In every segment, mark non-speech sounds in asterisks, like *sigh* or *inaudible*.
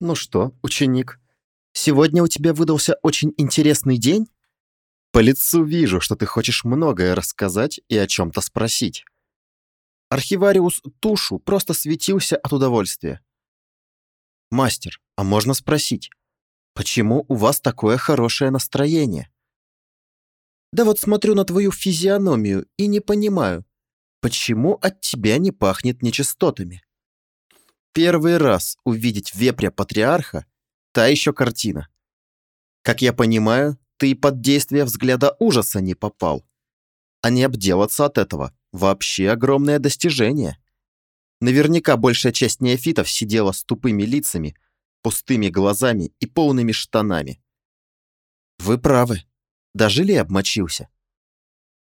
Ну что, ученик, сегодня у тебя выдался очень интересный день? По лицу вижу, что ты хочешь многое рассказать и о чем-то спросить. Архивариус Тушу просто светился от удовольствия. «Мастер, а можно спросить, почему у вас такое хорошее настроение?» «Да вот смотрю на твою физиономию и не понимаю, почему от тебя не пахнет нечистотами?» Первый раз увидеть вепря-патриарха – та еще картина. Как я понимаю, ты под действие взгляда ужаса не попал. А не обделаться от этого – вообще огромное достижение. Наверняка большая часть неофитов сидела с тупыми лицами, пустыми глазами и полными штанами. Вы правы. Даже ли обмочился?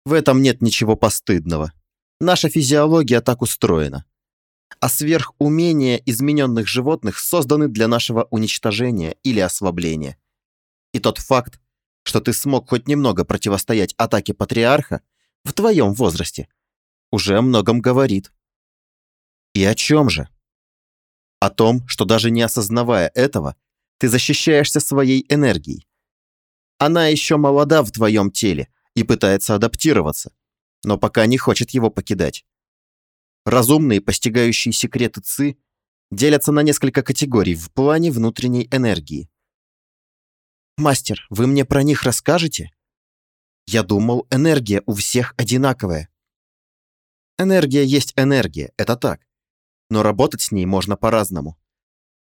В этом нет ничего постыдного. Наша физиология так устроена а сверхумения измененных животных созданы для нашего уничтожения или ослабления. И тот факт, что ты смог хоть немного противостоять атаке патриарха в твоем возрасте, уже о многом говорит. И о чем же? О том, что даже не осознавая этого, ты защищаешься своей энергией. Она еще молода в твоем теле и пытается адаптироваться, но пока не хочет его покидать. Разумные, постигающие секреты ЦИ, делятся на несколько категорий в плане внутренней энергии. «Мастер, вы мне про них расскажете?» «Я думал, энергия у всех одинаковая». Энергия есть энергия, это так. Но работать с ней можно по-разному.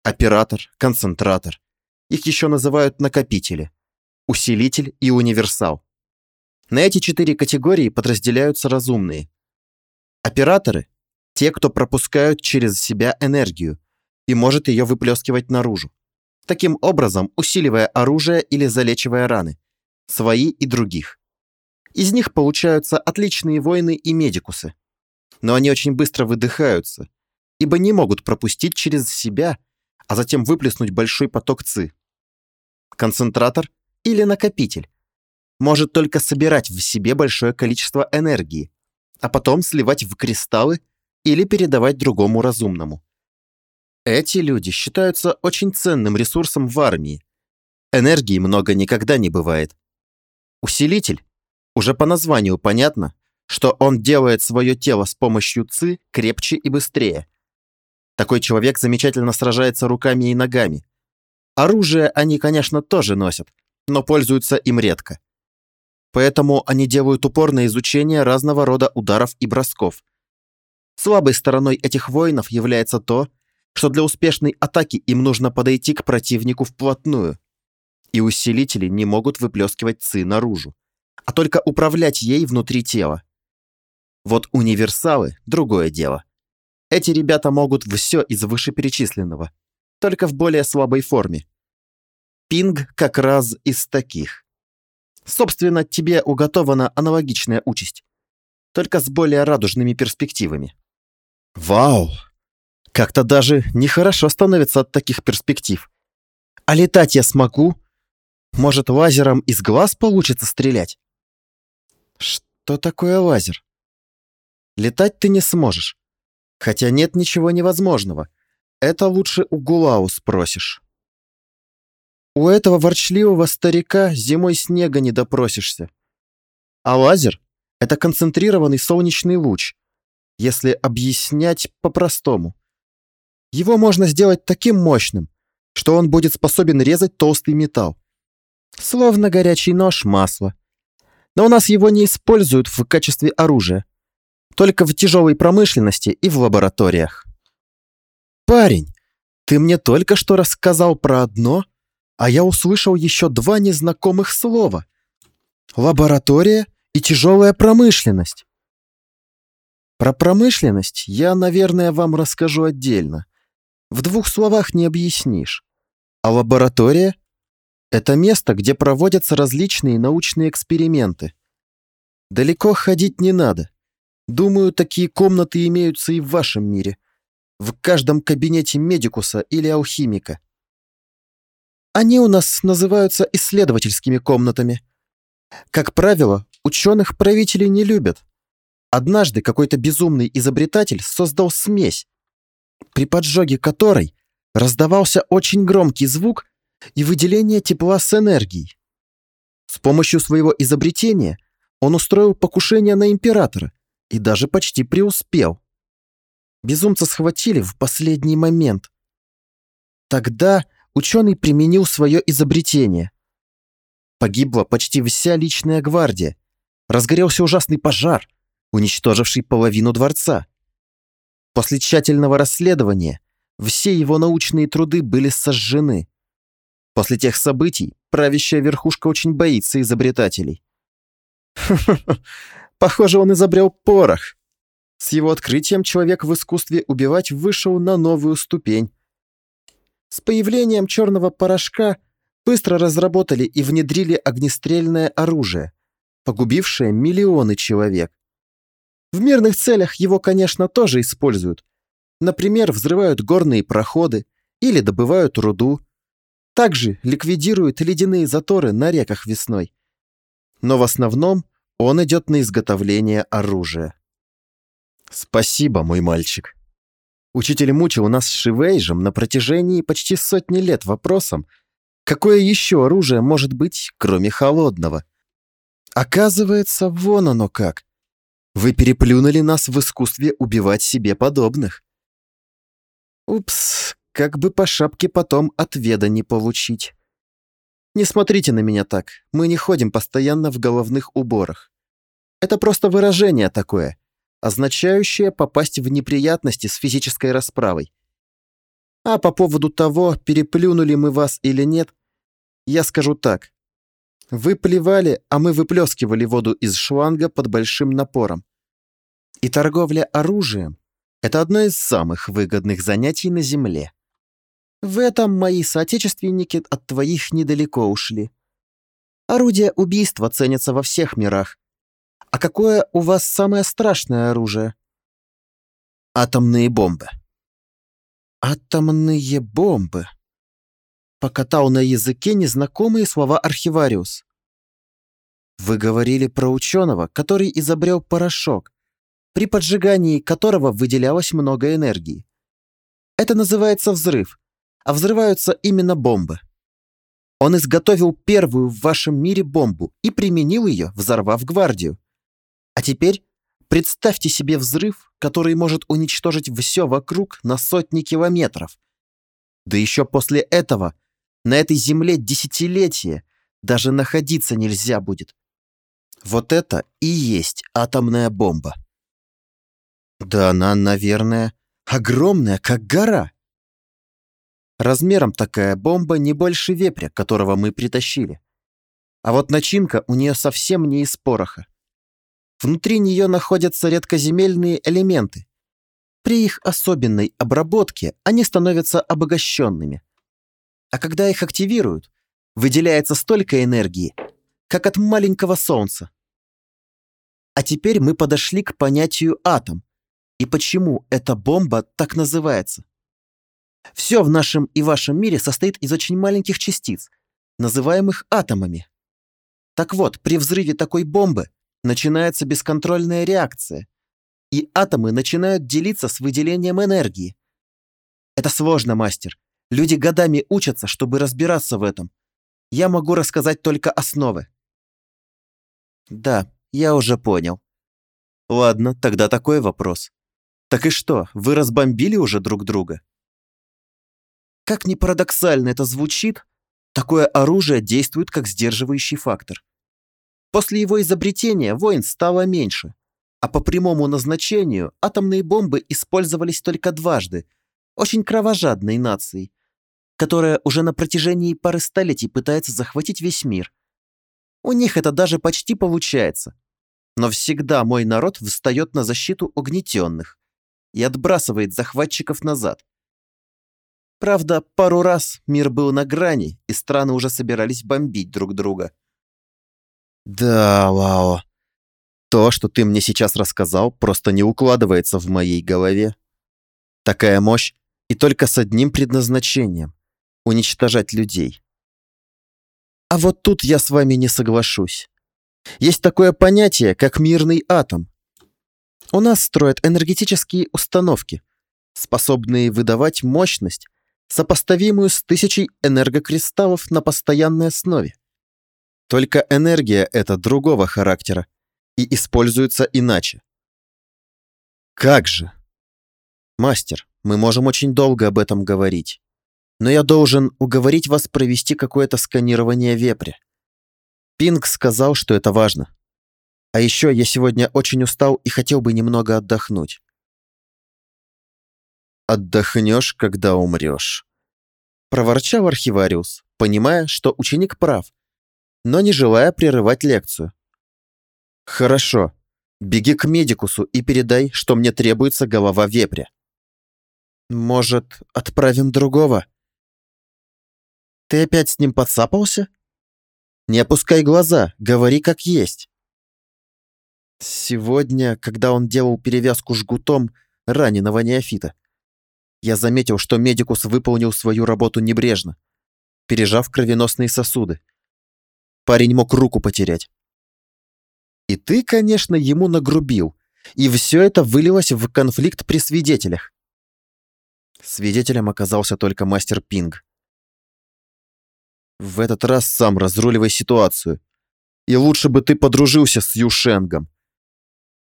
Оператор, концентратор. Их еще называют накопители. Усилитель и универсал. На эти четыре категории подразделяются разумные. Операторы те, кто пропускают через себя энергию и может ее выплескивать наружу. Таким образом, усиливая оружие или залечивая раны, свои и других. Из них получаются отличные воины и медикусы. Но они очень быстро выдыхаются, ибо не могут пропустить через себя, а затем выплеснуть большой поток ЦИ. Концентратор или накопитель может только собирать в себе большое количество энергии, а потом сливать в кристаллы или передавать другому разумному. Эти люди считаются очень ценным ресурсом в армии. Энергии много никогда не бывает. Усилитель. Уже по названию понятно, что он делает свое тело с помощью ЦИ крепче и быстрее. Такой человек замечательно сражается руками и ногами. Оружие они, конечно, тоже носят, но пользуются им редко. Поэтому они делают упор на изучение разного рода ударов и бросков – Слабой стороной этих воинов является то, что для успешной атаки им нужно подойти к противнику вплотную. И усилители не могут выплескивать ЦИ наружу, а только управлять ей внутри тела. Вот универсалы – другое дело. Эти ребята могут все из вышеперечисленного, только в более слабой форме. Пинг как раз из таких. Собственно, тебе уготована аналогичная участь, только с более радужными перспективами. Вау! Как-то даже нехорошо становится от таких перспектив. А летать я смогу? Может, лазером из глаз получится стрелять? Что такое лазер? Летать ты не сможешь. Хотя нет ничего невозможного. Это лучше у Гулау спросишь. У этого ворчливого старика зимой снега не допросишься. А лазер — это концентрированный солнечный луч, если объяснять по-простому. Его можно сделать таким мощным, что он будет способен резать толстый металл. Словно горячий нож масла. Но у нас его не используют в качестве оружия. Только в тяжелой промышленности и в лабораториях. Парень, ты мне только что рассказал про одно, а я услышал еще два незнакомых слова. Лаборатория и тяжелая промышленность. Про промышленность я, наверное, вам расскажу отдельно. В двух словах не объяснишь. А лаборатория — это место, где проводятся различные научные эксперименты. Далеко ходить не надо. Думаю, такие комнаты имеются и в вашем мире. В каждом кабинете медикуса или алхимика. Они у нас называются исследовательскими комнатами. Как правило, ученых правители не любят. Однажды какой-то безумный изобретатель создал смесь, при поджоге которой раздавался очень громкий звук и выделение тепла с энергией. С помощью своего изобретения он устроил покушение на императора и даже почти преуспел. Безумца схватили в последний момент. Тогда ученый применил свое изобретение. Погибла почти вся личная гвардия. Разгорелся ужасный пожар, уничтоживший половину дворца. После тщательного расследования все его научные труды были сожжены. После тех событий правящая верхушка очень боится изобретателей. *laughs* Похоже, он изобрел порох. С его открытием человек в искусстве убивать вышел на новую ступень. С появлением черного порошка быстро разработали и внедрили огнестрельное оружие, погубившее миллионы человек. В мирных целях его, конечно, тоже используют. Например, взрывают горные проходы или добывают руду. Также ликвидируют ледяные заторы на реках весной. Но в основном он идет на изготовление оружия. Спасибо, мой мальчик. Учитель мучил нас с Шивейжем на протяжении почти сотни лет вопросом, какое еще оружие может быть, кроме холодного. Оказывается, вон оно как. Вы переплюнули нас в искусстве убивать себе подобных. Упс, как бы по шапке потом отведа не получить. Не смотрите на меня так, мы не ходим постоянно в головных уборах. Это просто выражение такое, означающее попасть в неприятности с физической расправой. А по поводу того, переплюнули мы вас или нет, я скажу так. Вы плевали, а мы выплескивали воду из шланга под большим напором. И торговля оружием – это одно из самых выгодных занятий на Земле. В этом мои соотечественники от твоих недалеко ушли. Орудия убийства ценятся во всех мирах. А какое у вас самое страшное оружие? Атомные бомбы. Атомные бомбы. Покатал на языке незнакомые слова архивариус. Вы говорили про ученого, который изобрел порошок, при поджигании которого выделялось много энергии. Это называется взрыв, а взрываются именно бомбы. Он изготовил первую в вашем мире бомбу и применил ее, взорвав гвардию. А теперь представьте себе взрыв, который может уничтожить все вокруг на сотни километров. Да еще после этого на этой земле десятилетия даже находиться нельзя будет. Вот это и есть атомная бомба. Да она, наверное, огромная, как гора. Размером такая бомба не больше вепря, которого мы притащили. А вот начинка у нее совсем не из пороха. Внутри нее находятся редкоземельные элементы. При их особенной обработке они становятся обогащенными. А когда их активируют, выделяется столько энергии, как от маленького солнца. А теперь мы подошли к понятию атом, и почему эта бомба так называется? Все в нашем и вашем мире состоит из очень маленьких частиц, называемых атомами. Так вот, при взрыве такой бомбы начинается бесконтрольная реакция, и атомы начинают делиться с выделением энергии. Это сложно, мастер. Люди годами учатся, чтобы разбираться в этом. Я могу рассказать только основы. Да, я уже понял. Ладно, тогда такой вопрос. Так и что, вы разбомбили уже друг друга? Как ни парадоксально это звучит, такое оружие действует как сдерживающий фактор. После его изобретения войн стало меньше, а по прямому назначению атомные бомбы использовались только дважды, очень кровожадной нацией, которая уже на протяжении пары столетий пытается захватить весь мир. У них это даже почти получается. Но всегда мой народ встает на защиту угнетенных, и отбрасывает захватчиков назад. Правда, пару раз мир был на грани, и страны уже собирались бомбить друг друга. Да, Лао. То, что ты мне сейчас рассказал, просто не укладывается в моей голове. Такая мощь и только с одним предназначением — уничтожать людей. А вот тут я с вами не соглашусь. Есть такое понятие, как мирный атом. У нас строят энергетические установки, способные выдавать мощность, сопоставимую с тысячей энергокристаллов на постоянной основе. Только энергия эта другого характера и используется иначе. Как же? Мастер, мы можем очень долго об этом говорить. Но я должен уговорить вас провести какое-то сканирование вепря. Пинг сказал, что это важно. А еще я сегодня очень устал и хотел бы немного отдохнуть. «Отдохнешь, когда умрешь», — проворчал архивариус, понимая, что ученик прав, но не желая прерывать лекцию. «Хорошо. Беги к медикусу и передай, что мне требуется голова вепря». «Может, отправим другого?» «Ты опять с ним подцапался?» «Не опускай глаза, говори как есть». Сегодня, когда он делал перевязку жгутом раненого неофита, я заметил, что медикус выполнил свою работу небрежно, пережав кровеносные сосуды. Парень мог руку потерять. И ты, конечно, ему нагрубил, и все это вылилось в конфликт при свидетелях. Свидетелем оказался только мастер Пинг. В этот раз сам разруливай ситуацию. И лучше бы ты подружился с Юшенгом.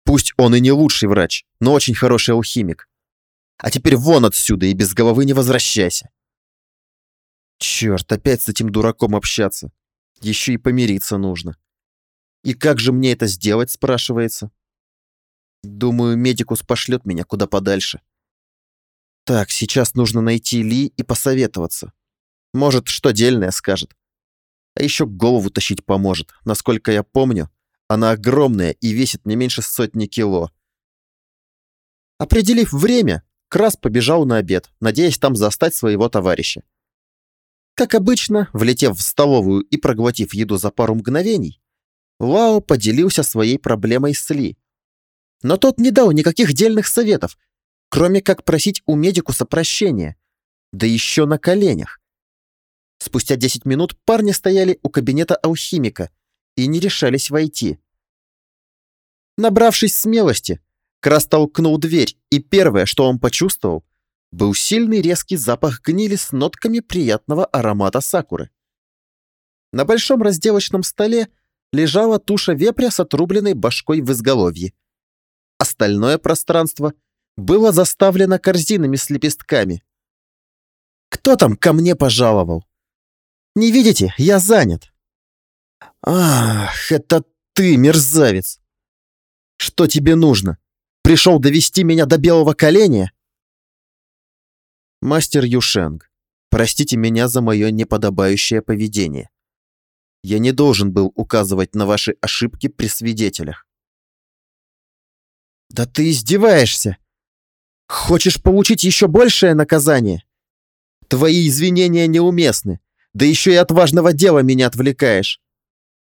Пусть он и не лучший врач, но очень хороший алхимик. А теперь вон отсюда и без головы не возвращайся. Черт, опять с этим дураком общаться. Еще и помириться нужно. И как же мне это сделать, спрашивается? Думаю, медикус пошлет меня куда подальше. Так, сейчас нужно найти Ли и посоветоваться. Может, что дельное скажет. А еще голову тащить поможет. Насколько я помню, она огромная и весит не меньше сотни кило. Определив время, Крас побежал на обед, надеясь там застать своего товарища. Как обычно, влетев в столовую и проглотив еду за пару мгновений, Лао поделился своей проблемой с Ли. Но тот не дал никаких дельных советов, кроме как просить у медикуса прощения, да еще на коленях. Спустя 10 минут парни стояли у кабинета алхимика и не решались войти. Набравшись смелости, Крас толкнул дверь, и первое, что он почувствовал, был сильный резкий запах гнили с нотками приятного аромата сакуры. На большом разделочном столе лежала туша вепря с отрубленной башкой в изголовье. Остальное пространство было заставлено корзинами с лепестками. «Кто там ко мне пожаловал?» «Не видите, я занят». «Ах, это ты, мерзавец! Что тебе нужно? Пришел довести меня до белого коленя?» «Мастер Юшенг, простите меня за мое неподобающее поведение. Я не должен был указывать на ваши ошибки при свидетелях». «Да ты издеваешься! Хочешь получить еще большее наказание? Твои извинения неуместны, да еще и от важного дела меня отвлекаешь.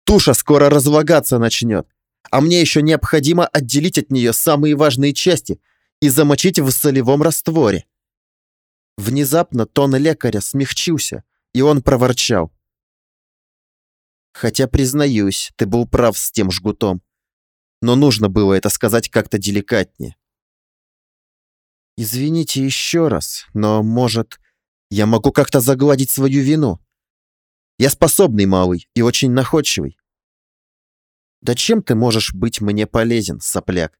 Туша скоро разлагаться начнет, а мне еще необходимо отделить от нее самые важные части и замочить в солевом растворе. Внезапно тон лекаря смягчился, и он проворчал. Хотя, признаюсь, ты был прав с тем жгутом. Но нужно было это сказать как-то деликатнее. Извините еще раз, но, может, я могу как-то загладить свою вину? Я способный малый и очень находчивый. Да чем ты можешь быть мне полезен, сопляк?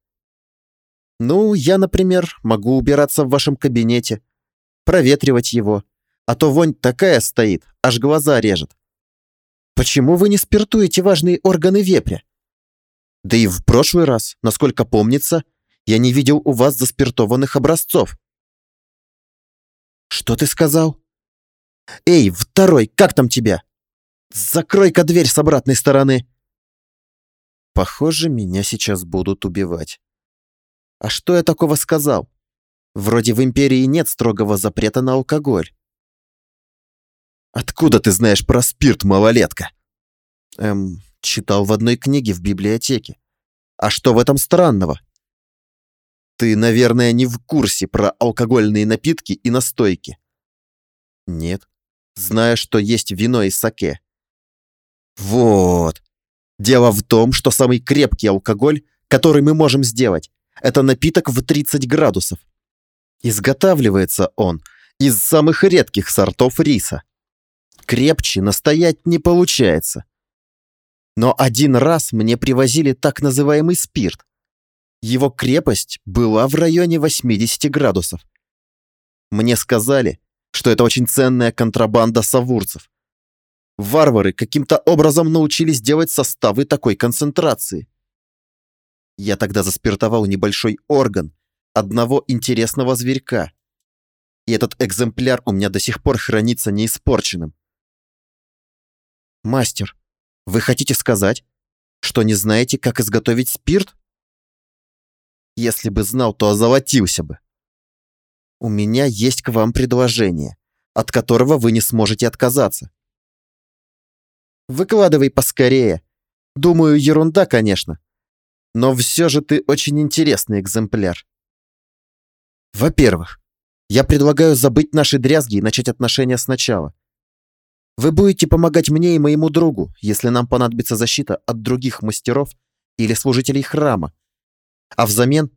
Ну, я, например, могу убираться в вашем кабинете, проветривать его, а то вонь такая стоит, аж глаза режет. Почему вы не спиртуете важные органы вепря? Да и в прошлый раз, насколько помнится, я не видел у вас заспиртованных образцов. Что ты сказал? Эй, второй, как там тебя? Закрой-ка дверь с обратной стороны. Похоже, меня сейчас будут убивать. А что я такого сказал? Вроде в Империи нет строгого запрета на алкоголь. Откуда ты знаешь про спирт, малолетка? Эм, читал в одной книге в библиотеке. А что в этом странного? Ты, наверное, не в курсе про алкогольные напитки и настойки. Нет. Знаю, что есть вино и саке. Вот. Дело в том, что самый крепкий алкоголь, который мы можем сделать, это напиток в 30 градусов. Изготавливается он Из самых редких сортов риса. Крепче настоять не получается. Но один раз мне привозили так называемый спирт. Его крепость была в районе 80 градусов. Мне сказали, что это очень ценная контрабанда савурцев. Варвары каким-то образом научились делать составы такой концентрации. Я тогда заспиртовал небольшой орган одного интересного зверька. И этот экземпляр у меня до сих пор хранится неиспорченным. Мастер, вы хотите сказать, что не знаете, как изготовить спирт? Если бы знал, то озолотился бы. У меня есть к вам предложение, от которого вы не сможете отказаться. Выкладывай поскорее. Думаю, ерунда, конечно. Но все же ты очень интересный экземпляр. Во-первых, я предлагаю забыть наши дрязги и начать отношения сначала. Вы будете помогать мне и моему другу, если нам понадобится защита от других мастеров или служителей храма. А взамен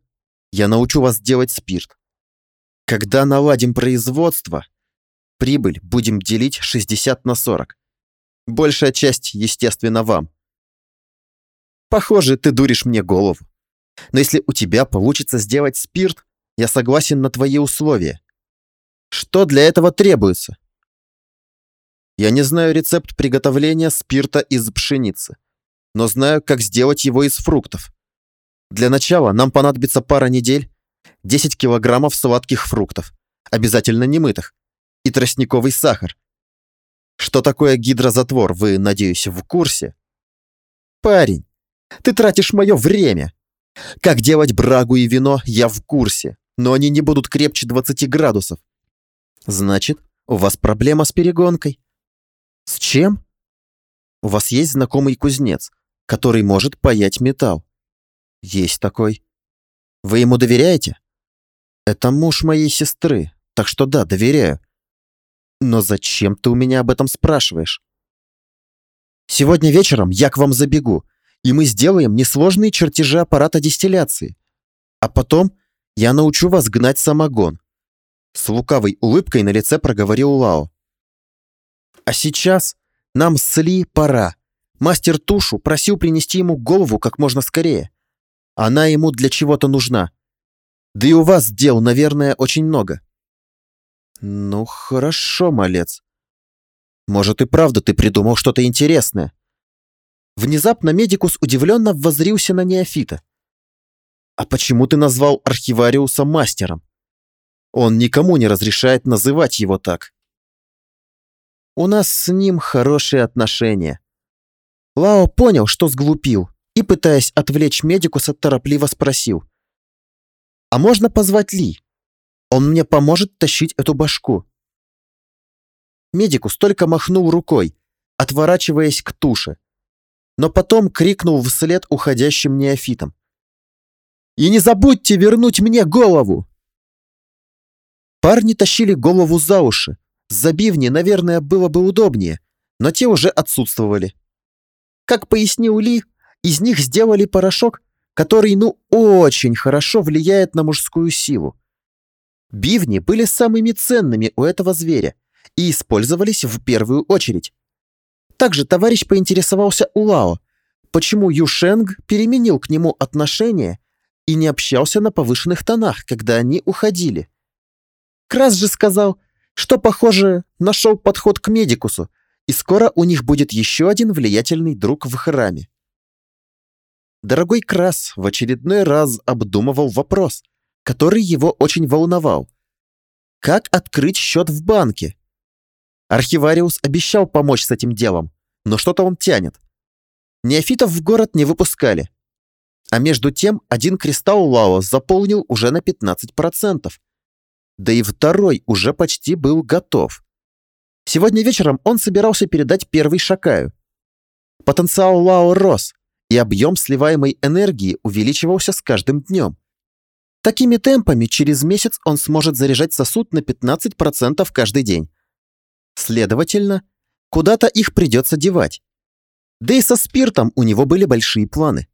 я научу вас делать спирт. Когда наладим производство, прибыль будем делить 60 на 40. Большая часть, естественно, вам. Похоже, ты дуришь мне голову. Но если у тебя получится сделать спирт, я согласен на твои условия. Что для этого требуется? Я не знаю рецепт приготовления спирта из пшеницы, но знаю, как сделать его из фруктов. Для начала нам понадобится пара недель 10 килограммов сладких фруктов, обязательно немытых, и тростниковый сахар. Что такое гидрозатвор, вы, надеюсь, в курсе? Парень, ты тратишь мое время. Как делать брагу и вино, я в курсе, но они не будут крепче 20 градусов. Значит, у вас проблема с перегонкой. С чем? У вас есть знакомый кузнец, который может паять металл. Есть такой. Вы ему доверяете? Это муж моей сестры, так что да, доверяю. Но зачем ты у меня об этом спрашиваешь? Сегодня вечером я к вам забегу, и мы сделаем несложные чертежи аппарата дистилляции. А потом я научу вас гнать самогон. С лукавой улыбкой на лице проговорил Лао. А сейчас нам с Ли пора. Мастер Тушу просил принести ему голову как можно скорее. Она ему для чего-то нужна. Да и у вас дел, наверное, очень много. Ну, хорошо, малец. Может и правда ты придумал что-то интересное. Внезапно медикус удивленно воззрился на неофита. А почему ты назвал архивариуса мастером? Он никому не разрешает называть его так. У нас с ним хорошие отношения. Лао понял, что сглупил, и, пытаясь отвлечь медикуса, торопливо спросил. А можно позвать Ли? Он мне поможет тащить эту башку. Медикус только махнул рукой, отворачиваясь к туше, но потом крикнул вслед уходящим неофитам. «И не забудьте вернуть мне голову!» Парни тащили голову за уши. За бивни, наверное, было бы удобнее, но те уже отсутствовали. Как пояснил Ли, из них сделали порошок, который, ну, очень хорошо влияет на мужскую силу. Бивни были самыми ценными у этого зверя и использовались в первую очередь. Также товарищ поинтересовался у Лао, почему Юшенг переменил к нему отношение и не общался на повышенных тонах, когда они уходили. Крас же сказал, что, похоже, нашел подход к медикусу, и скоро у них будет еще один влиятельный друг в храме. Дорогой Крас в очередной раз обдумывал вопрос, который его очень волновал. Как открыть счет в банке? Архивариус обещал помочь с этим делом, но что-то он тянет. Неофитов в город не выпускали. А между тем один кристалл Лао заполнил уже на 15%. Да и второй уже почти был готов. Сегодня вечером он собирался передать первый Шакаю. Потенциал Лао рос, и объем сливаемой энергии увеличивался с каждым днем. Такими темпами через месяц он сможет заряжать сосуд на 15% каждый день. Следовательно, куда-то их придется девать. Да и со спиртом у него были большие планы.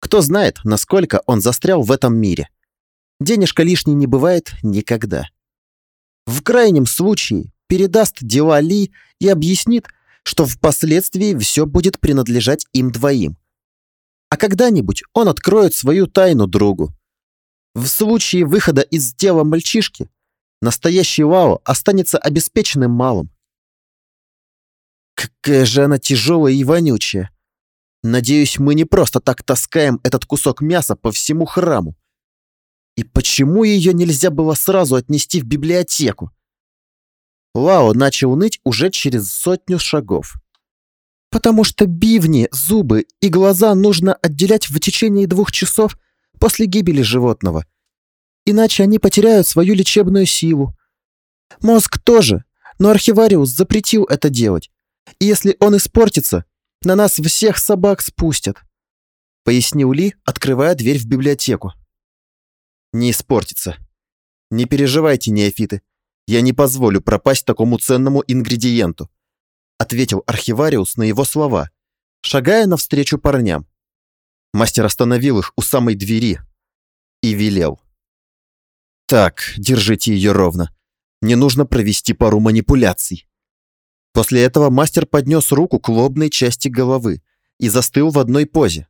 Кто знает, насколько он застрял в этом мире. Денежка лишней не бывает никогда. В крайнем случае передаст дела Ли и объяснит, что впоследствии все будет принадлежать им двоим. А когда-нибудь он откроет свою тайну другу. В случае выхода из дела мальчишки, настоящий Лао останется обеспеченным малым. Какая же она тяжелая и вонючая. Надеюсь, мы не просто так таскаем этот кусок мяса по всему храму. И почему ее нельзя было сразу отнести в библиотеку? Лао начал ныть уже через сотню шагов. Потому что бивни, зубы и глаза нужно отделять в течение двух часов после гибели животного. Иначе они потеряют свою лечебную силу. Мозг тоже, но архивариус запретил это делать. И если он испортится, на нас всех собак спустят», — пояснил Ли, открывая дверь в библиотеку. «Не испортится. Не переживайте, неофиты. Я не позволю пропасть такому ценному ингредиенту», — ответил архивариус на его слова, шагая навстречу парням. Мастер остановил их у самой двери и велел. «Так, держите ее ровно. Мне нужно провести пару манипуляций». После этого мастер поднес руку к лобной части головы и застыл в одной позе.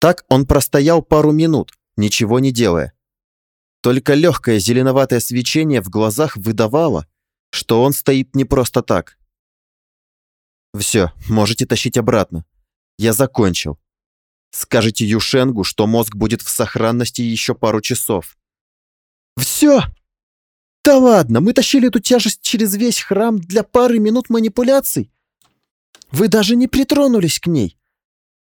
Так он простоял пару минут, ничего не делая. Только легкое зеленоватое свечение в глазах выдавало, что он стоит не просто так. «Все, можете тащить обратно. Я закончил. Скажите Юшенгу, что мозг будет в сохранности еще пару часов». «Все!» «Да ладно, мы тащили эту тяжесть через весь храм для пары минут манипуляций. Вы даже не притронулись к ней.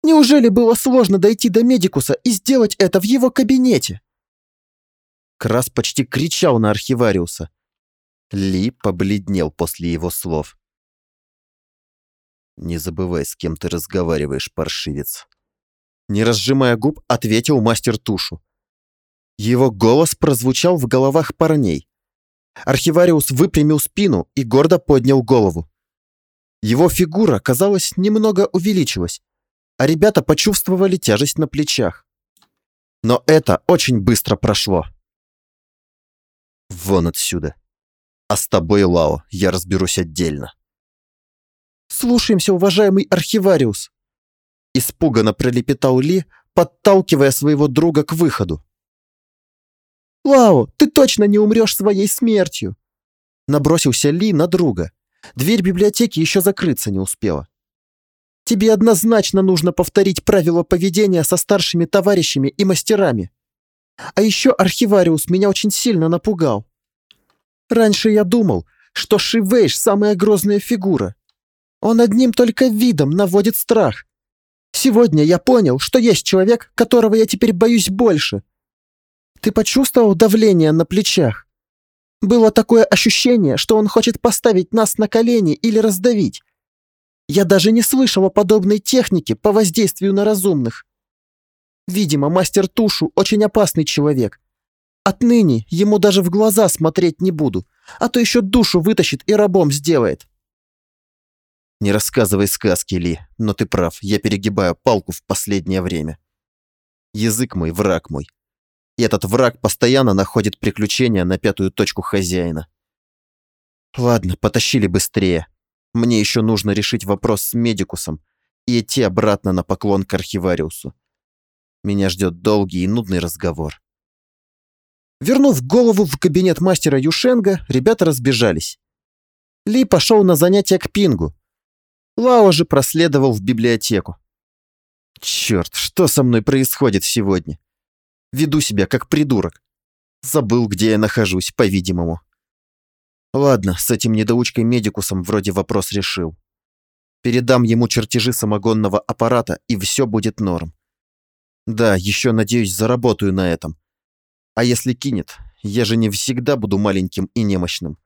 Неужели было сложно дойти до Медикуса и сделать это в его кабинете?» Крас почти кричал на архивариуса. Ли побледнел после его слов. «Не забывай, с кем ты разговариваешь, паршивец». Не разжимая губ, ответил мастер Тушу. Его голос прозвучал в головах парней. Архивариус выпрямил спину и гордо поднял голову. Его фигура, казалось, немного увеличилась, а ребята почувствовали тяжесть на плечах. Но это очень быстро прошло. Вон отсюда. А с тобой, Лао, я разберусь отдельно. Слушаемся, уважаемый архивариус. Испуганно пролепетал Ли, подталкивая своего друга к выходу. «Лао, ты точно не умрешь своей смертью!» Набросился Ли на друга. Дверь библиотеки еще закрыться не успела. «Тебе однозначно нужно повторить правила поведения со старшими товарищами и мастерами. А еще архивариус меня очень сильно напугал. Раньше я думал, что Шивейш – самая грозная фигура. Он одним только видом наводит страх. Сегодня я понял, что есть человек, которого я теперь боюсь больше – ты почувствовал давление на плечах? Было такое ощущение, что он хочет поставить нас на колени или раздавить. Я даже не слышал о подобной технике по воздействию на разумных. Видимо, мастер Тушу очень опасный человек. Отныне ему даже в глаза смотреть не буду, а то еще душу вытащит и рабом сделает. Не рассказывай сказки, Ли, но ты прав, я перегибаю палку в последнее время. Язык мой, враг мой, и этот враг постоянно находит приключения на пятую точку хозяина. Ладно, потащили быстрее. Мне еще нужно решить вопрос с Медикусом и идти обратно на поклон к архивариусу. Меня ждет долгий и нудный разговор. Вернув голову в кабинет мастера Юшенга, ребята разбежались. Ли пошел на занятия к Пингу. Лао же проследовал в библиотеку. Черт, что со мной происходит сегодня? Веду себя как придурок. Забыл, где я нахожусь, по-видимому. Ладно, с этим недоучкой-медикусом вроде вопрос решил. Передам ему чертежи самогонного аппарата, и все будет норм. Да, еще, надеюсь, заработаю на этом. А если кинет, я же не всегда буду маленьким и немощным.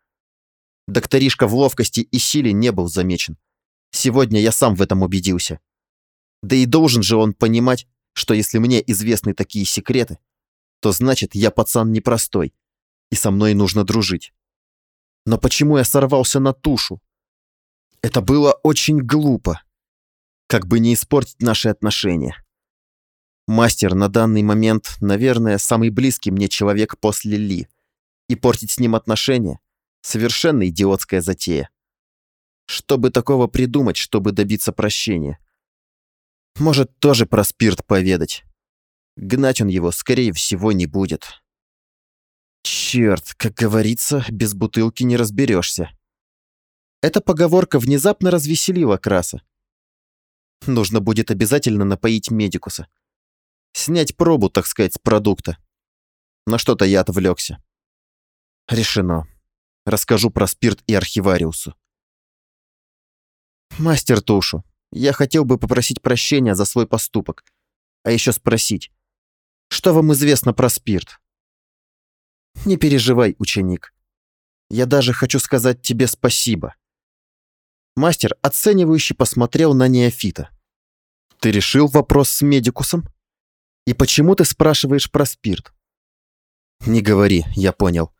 Докторишка в ловкости и силе не был замечен. Сегодня я сам в этом убедился. Да и должен же он понимать, что если мне известны такие секреты, то значит, я пацан непростой, и со мной нужно дружить. Но почему я сорвался на тушу? Это было очень глупо. Как бы не испортить наши отношения. Мастер на данный момент, наверное, самый близкий мне человек после Ли. И портить с ним отношения Совершенно идиотская затея. Чтобы такого придумать, чтобы добиться прощения? Может, тоже про спирт поведать. Гнать он его, скорее всего, не будет. Черт, как говорится, без бутылки не разберешься. Эта поговорка внезапно развеселила Краса. Нужно будет обязательно напоить медикуса. Снять пробу, так сказать, с продукта. На что-то я отвлекся. Решено. Расскажу про спирт и архивариусу. Мастер Тушу, я хотел бы попросить прощения за свой поступок. А еще спросить, что вам известно про спирт? Не переживай, ученик. Я даже хочу сказать тебе спасибо. Мастер оценивающе посмотрел на неофита. Ты решил вопрос с медикусом? И почему ты спрашиваешь про спирт? Не говори, я понял.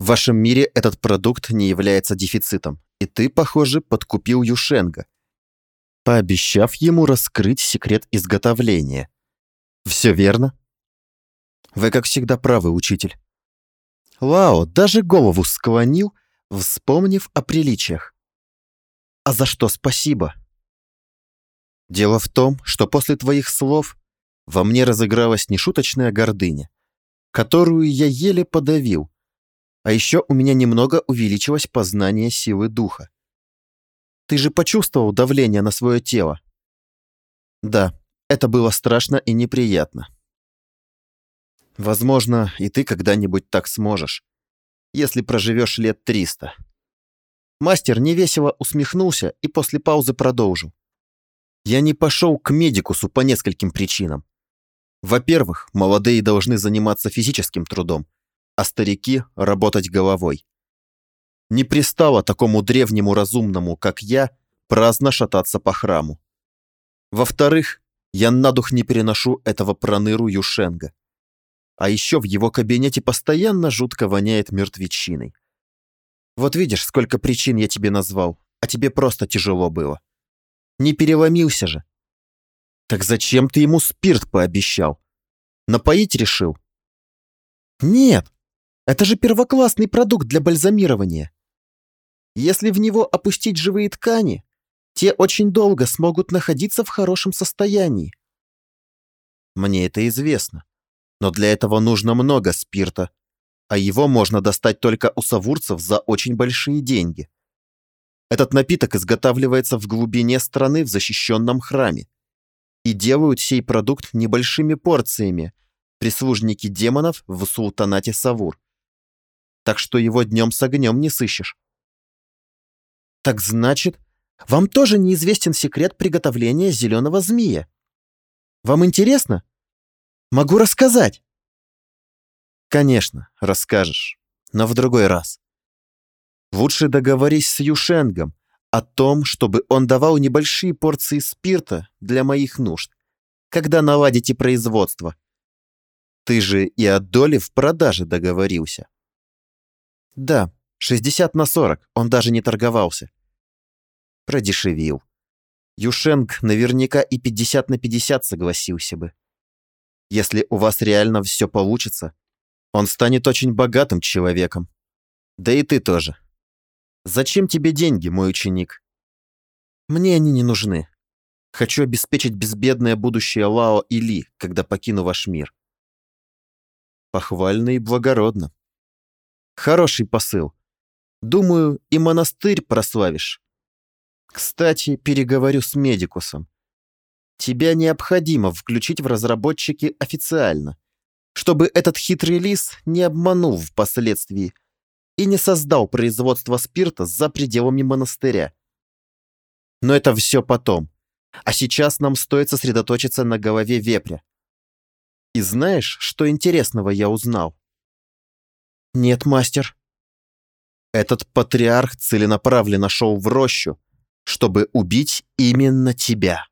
В вашем мире этот продукт не является дефицитом, и ты, похоже, подкупил Юшенга, пообещав ему раскрыть секрет изготовления. Все верно? Вы, как всегда, правы, учитель. Лао даже голову склонил, вспомнив о приличиях. А за что спасибо? Дело в том, что после твоих слов во мне разыгралась нешуточная гордыня, которую я еле подавил, а еще у меня немного увеличилось познание силы духа. Ты же почувствовал давление на свое тело? Да, это было страшно и неприятно. Возможно, и ты когда-нибудь так сможешь, если проживешь лет триста. Мастер невесело усмехнулся и после паузы продолжил. Я не пошел к медикусу по нескольким причинам. Во-первых, молодые должны заниматься физическим трудом, а старики – работать головой. Не пристало такому древнему разумному, как я, праздно шататься по храму. Во-вторых, я на дух не переношу этого проныру Юшенга. А еще в его кабинете постоянно жутко воняет мертвечиной. Вот видишь, сколько причин я тебе назвал, а тебе просто тяжело было. Не переломился же. Так зачем ты ему спирт пообещал? Напоить решил? Нет, это же первоклассный продукт для бальзамирования. Если в него опустить живые ткани, те очень долго смогут находиться в хорошем состоянии. Мне это известно но для этого нужно много спирта, а его можно достать только у савурцев за очень большие деньги. Этот напиток изготавливается в глубине страны в защищенном храме. И делают сей продукт небольшими порциями прислужники демонов в султанате Савур. Так что его днем с огнем не сыщешь. Так значит, вам тоже неизвестен секрет приготовления зеленого змея? Вам интересно? Могу рассказать. Конечно, расскажешь, но в другой раз. Лучше договорись с Юшенгом о том, чтобы он давал небольшие порции спирта для моих нужд, когда наладите производство. Ты же и о доле в продаже договорился. Да, 60 на 40, он даже не торговался. Продешевил. Юшенг наверняка и 50 на 50 согласился бы. Если у вас реально все получится, он станет очень богатым человеком. Да и ты тоже. Зачем тебе деньги, мой ученик? Мне они не нужны. Хочу обеспечить безбедное будущее Лао и Ли, когда покину ваш мир. Похвально и благородно. Хороший посыл. Думаю, и монастырь прославишь. Кстати, переговорю с медикусом. Тебя необходимо включить в разработчики официально, чтобы этот хитрый лис не обманул впоследствии и не создал производство спирта за пределами монастыря. Но это все потом. А сейчас нам стоит сосредоточиться на голове вепря. И знаешь, что интересного я узнал? Нет, мастер. Этот патриарх целенаправленно шел в рощу, чтобы убить именно тебя.